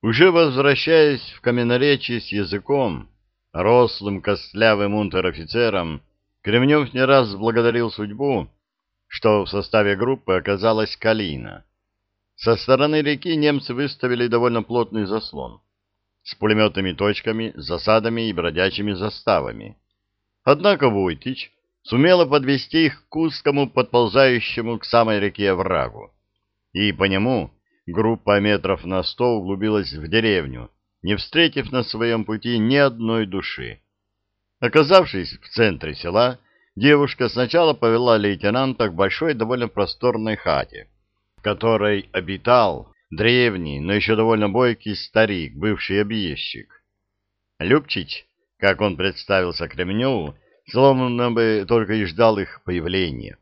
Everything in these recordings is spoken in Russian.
Уже возвращаясь в каменоречие с языком, рослым костлявым унтер-офицером, Кремнев не раз благодарил судьбу, что в составе группы оказалась Калина. Со стороны реки немцы выставили довольно плотный заслон с пулеметными точками, засадами и бродячими заставами. Однако Войтич сумела подвести их к узкому подползающему к самой реке врагу, и по нему группа метров на сто углубилась в деревню, не встретив на своем пути ни одной души. Оказавшись в центре села, девушка сначала повела лейтенанта к большой довольно просторной хате, в которой обитал древний, но еще довольно бойкий старик, бывший объездчик. Любчич, как он представился Кремневу, словно бы только и ждал их появления.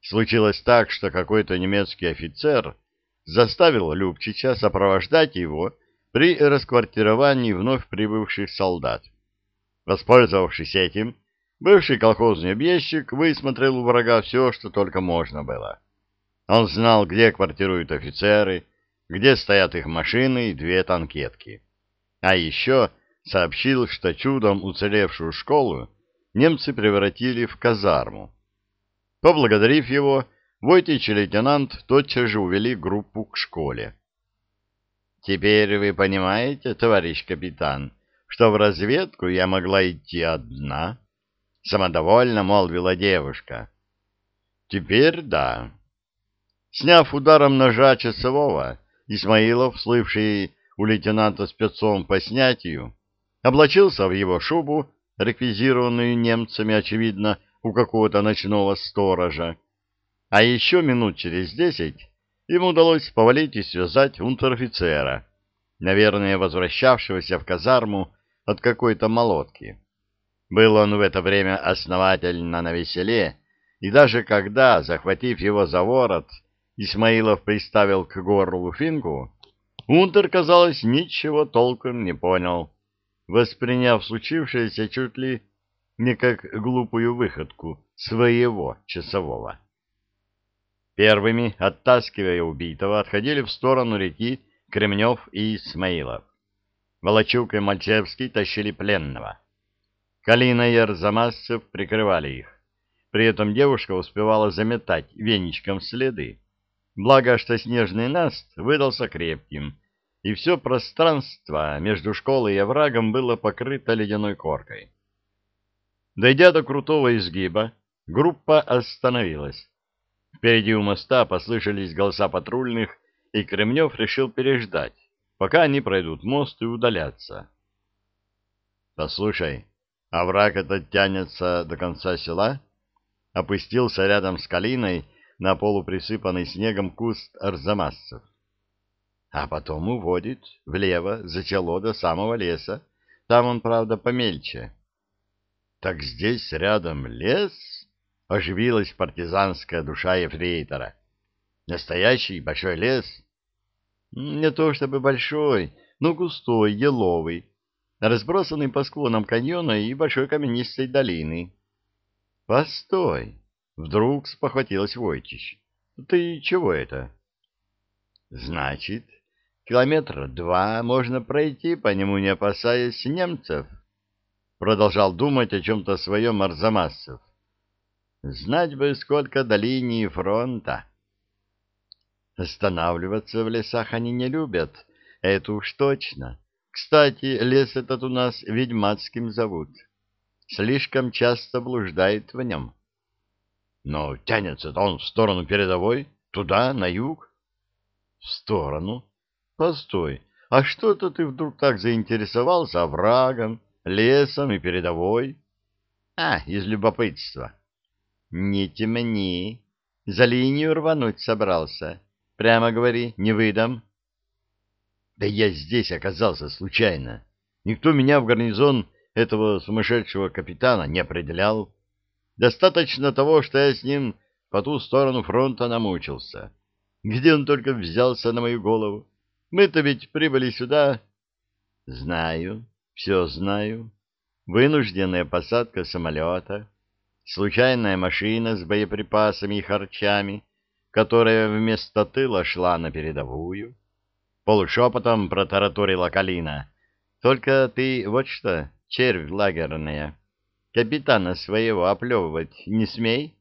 Случилось так, что какой-то немецкий офицер заставил Любчича сопровождать его при расквартировании вновь прибывших солдат. Воспользовавшись этим, бывший колхозный объездчик высмотрел у врага все, что только можно было. Он знал, где квартируют офицеры, где стоят их машины и две танкетки. А еще сообщил, что чудом уцелевшую школу немцы превратили в казарму. Поблагодарив его, Войтич и лейтенант тотчас же увели группу к школе. «Теперь вы понимаете, товарищ капитан, что в разведку я могла идти одна?» — самодовольно молвила девушка. «Теперь да». Сняв ударом ножа часового, Исмаилов, слывший у лейтенанта спецом по снятию, облачился в его шубу, реквизированную немцами, очевидно, у какого-то ночного сторожа. А еще минут через десять ему удалось повалить и связать унтер-офицера, наверное, возвращавшегося в казарму от какой-то молотки. Был он в это время основательно на веселе, и даже когда, захватив его за ворот, Исмаилов приставил к горлу финку, Унтер, казалось, ничего толком не понял, восприняв случившееся чуть ли не как глупую выходку своего часового. Первыми, оттаскивая убитого, отходили в сторону реки Кремнев и Исмаилов. Волочук и Мальчевский тащили пленного. Калина и Арзамасцев прикрывали их. При этом девушка успевала заметать веничком следы. Благо, что снежный наст выдался крепким, и все пространство между школой и оврагом было покрыто ледяной коркой. Дойдя до крутого изгиба, группа остановилась. Впереди у моста послышались голоса патрульных, и Кремнев решил переждать, пока они пройдут мост и удалятся. — Послушай, овраг этот тянется до конца села? Опустился рядом с Калиной на полуприсыпанный снегом куст арзамасцев. А потом уводит влево, за село до самого леса. Там он, правда, помельче. — Так здесь рядом лес? — оживилась партизанская душа ефрейтора. — Настоящий большой лес? — Не то чтобы большой, но густой, еловый, разбросанный по склонам каньона и большой каменистой долины. — Постой! Вдруг спохватилась Войтич. Ты чего это? Значит, километр два можно пройти по нему, не опасаясь немцев. Продолжал думать о чем-то своем Арзамасов. Знать бы, сколько до линии фронта. Останавливаться в лесах они не любят, это уж точно. Кстати, лес этот у нас ведьмацким зовут. Слишком часто блуждает в нем. Но тянется-то он в сторону передовой, туда, на юг. В сторону? Постой, а что-то ты вдруг так заинтересовался оврагом, лесом и передовой? А, из любопытства. Не темни. За линию рвануть собрался. Прямо говори, не выдам. Да я здесь оказался случайно. Никто меня в гарнизон этого сумасшедшего капитана не определял. Достаточно того, что я с ним по ту сторону фронта намучился. Где он только взялся на мою голову? Мы-то ведь прибыли сюда... Знаю, все знаю. Вынужденная посадка самолета, случайная машина с боеприпасами и харчами, которая вместо тыла шла на передовую. — полушепотом протараторила Калина. «Только ты вот что, червь лагерная, капитана своего оплевывать не смей.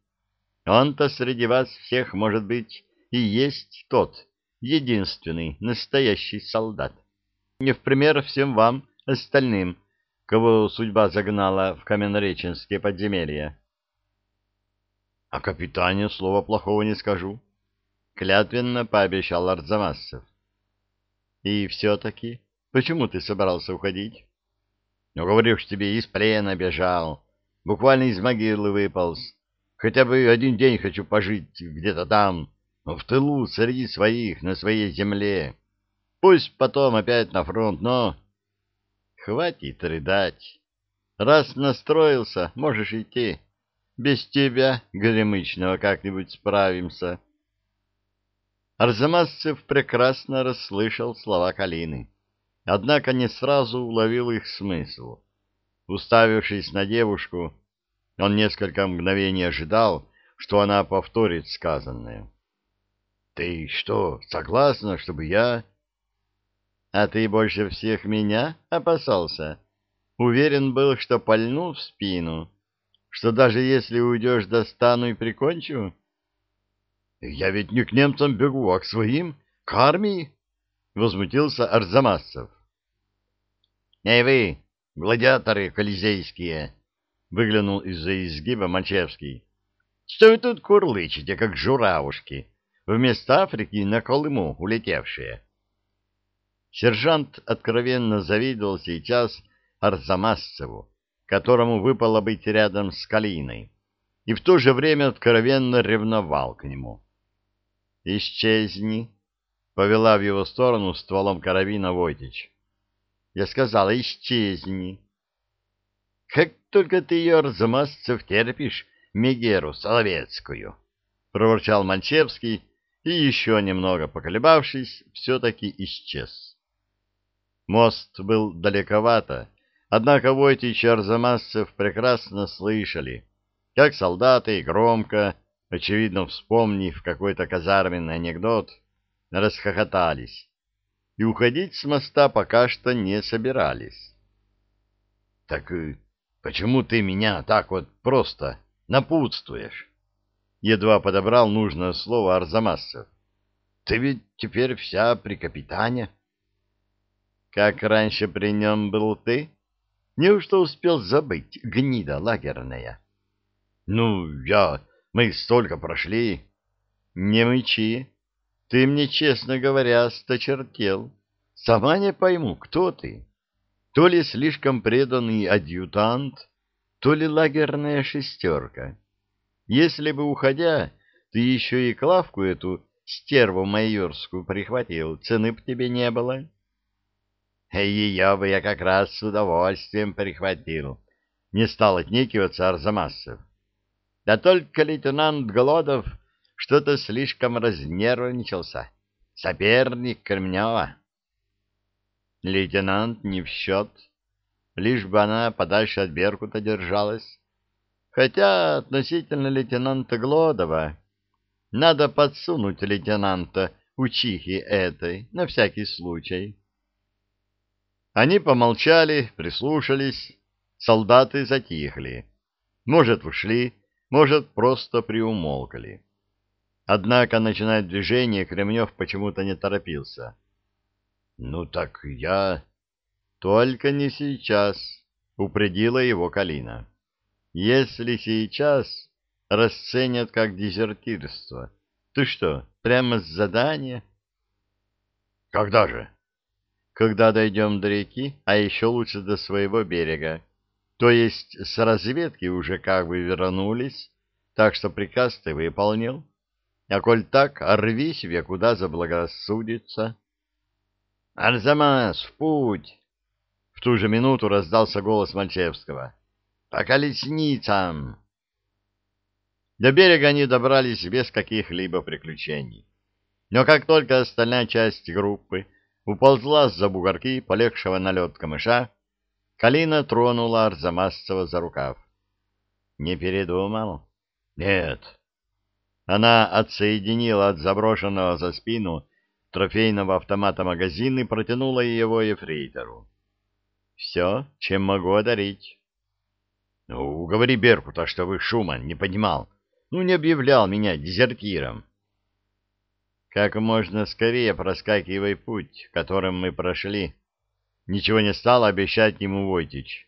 Он-то среди вас всех, может быть, и есть тот, единственный настоящий солдат. Не в пример всем вам, остальным, кого судьба загнала в каменнореченские подземелья. — О капитане слова плохого не скажу, — клятвенно пообещал Арзамасцев. — И все-таки, почему ты собрался уходить? — Ну, говорю ж тебе, из плена бежал, буквально из могилы выполз. Хотя бы один день хочу пожить где-то там, но в тылу, среди своих, на своей земле. Пусть потом опять на фронт, но... Хватит рыдать. Раз настроился, можешь идти. Без тебя, горемычного, как-нибудь справимся. Арзамасцев прекрасно расслышал слова Калины, однако не сразу уловил их смысл. Уставившись на девушку, он несколько мгновений ожидал, что она повторит сказанное. — Ты что, согласна, чтобы я... А ты больше всех меня опасался? Уверен был, что пальну в спину, что даже если уйдешь, достану и прикончу? Я ведь не к немцам бегу, а к своим, к армии, — возмутился Арзамасов. — Эй вы, гладиаторы колизейские! — выглянул из-за изгиба Мачевский. — Что вы тут курлычете, как журавушки, вместо Африки на Колыму улетевшие? — Сержант откровенно завидовал сейчас Арзамасцеву, которому выпало быть рядом с Калиной, и в то же время откровенно ревновал к нему. «Исчезни!» — повела в его сторону стволом карабина Войтич. Я сказала, исчезни. Как только ты ее, Арзамасцев, терпишь, Мегеру Соловецкую, — проворчал Мальчевский и, еще немного поколебавшись, все-таки исчез. Мост был далековато, однако Войтич и Арзамасцев прекрасно слышали, как солдаты громко, очевидно вспомнив какой-то казарменный анекдот, расхохотались и уходить с моста пока что не собирались. — Так почему ты меня так вот просто напутствуешь? Едва подобрал нужное слово Арзамасцев. — Ты ведь теперь вся при капитане. — как раньше при нем был ты? Неужто успел забыть, гнида лагерная? Ну, я... Мы столько прошли. Не мычи. Ты мне, честно говоря, сточертел. Сама не пойму, кто ты. То ли слишком преданный адъютант, то ли лагерная шестерка. Если бы, уходя, ты еще и Клавку эту стерву майорскую прихватил, цены б тебе не было. Ее бы я как раз с удовольствием прихватил. Не стал отнекиваться Арзамасов. Да только лейтенант Голодов что-то слишком разнервничался. Соперник Кремнева. Лейтенант не в счет. Лишь бы она подальше от Беркута держалась. Хотя относительно лейтенанта Глодова надо подсунуть лейтенанта учихи этой на всякий случай. Они помолчали, прислушались. Солдаты затихли. Может, ушли, может, просто приумолкали. Однако начинать движение Кремнев почему-то не торопился. — Ну так я... — Только не сейчас, — упредила его Калина. — Если сейчас расценят как дезертирство, ты что, прямо с задания? — Когда же? Когда дойдем до реки, а еще лучше до своего берега. То есть с разведки уже как бы вернулись, так что приказ ты выполнил. А коль так, рви себе, куда заблагорассудится. «Арзамас, в путь!» В ту же минуту раздался голос Мальчевского. «По колесницам!» До берега они добрались без каких-либо приключений. Но как только остальная часть группы уползла за бугорки полегшего на лед камыша, Калина тронула Арзамасцева за рукав. «Не передумал?» «Нет». Она отсоединила от заброшенного за спину трофейного автомата магазин и протянула его ефрейтору. «Все, чем могу одарить». «Ну, говори Беркута, что вы Шуман не понимал. Ну, не объявлял меня дезертиром». «Как можно скорее проскакивай путь, которым мы прошли». Ничего не стал обещать ему Войтич.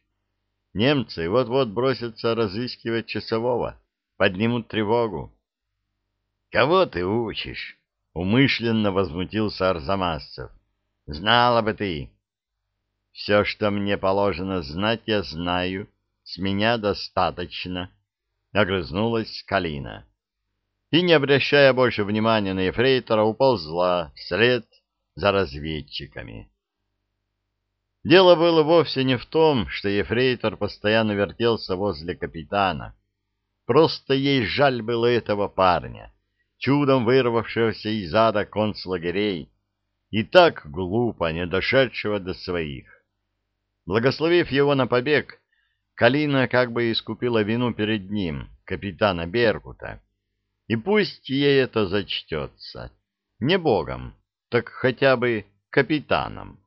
Немцы вот-вот бросятся разыскивать часового, поднимут тревогу. — Кого ты учишь? — умышленно возмутился Арзамасцев. — Знала бы ты. — Все, что мне положено знать, я знаю. С меня достаточно. — огрызнулась Калина. И, не обращая больше внимания на ефрейтора, уползла вслед за разведчиками. Дело было вовсе не в том, что ефрейтор постоянно вертелся возле капитана. Просто ей жаль было этого парня, чудом вырвавшегося из ада концлагерей, и так глупо не дошедшего до своих. Благословив его на побег, Калина как бы искупила вину перед ним, капитана Беркута. И пусть ей это зачтется. Не богом, так хотя бы капитаном.